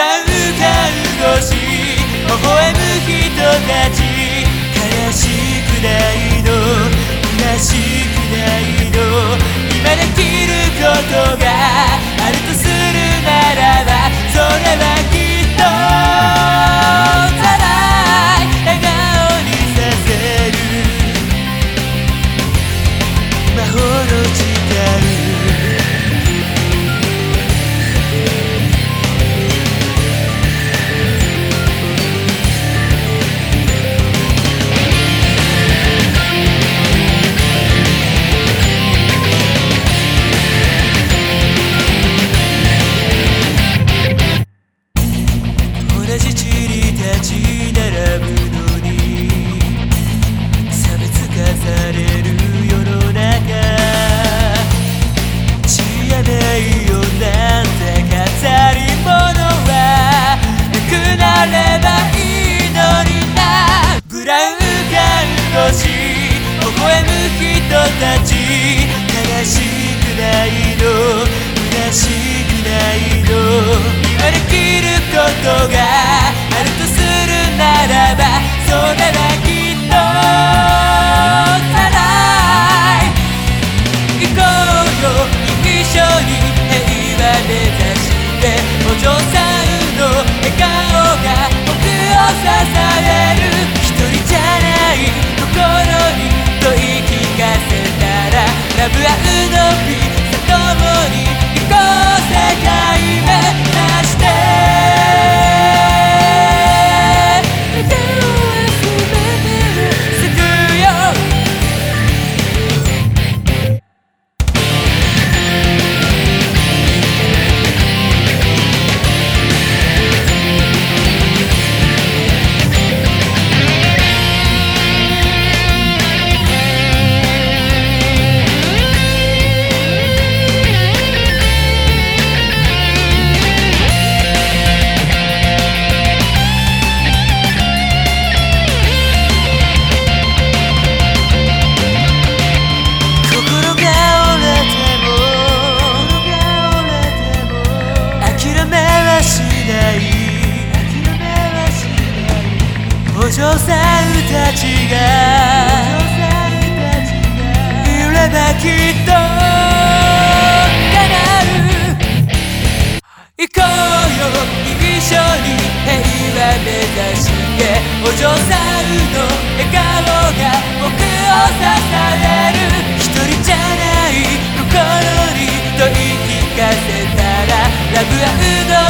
らう感動し微笑む人たち悲しくなる that 女さんたちがいればきっと叶う。行こうよ一緒に平和目指して。お嬢さんの笑顔が僕を支える。一人じゃない心に問い聞かせたらラブアンド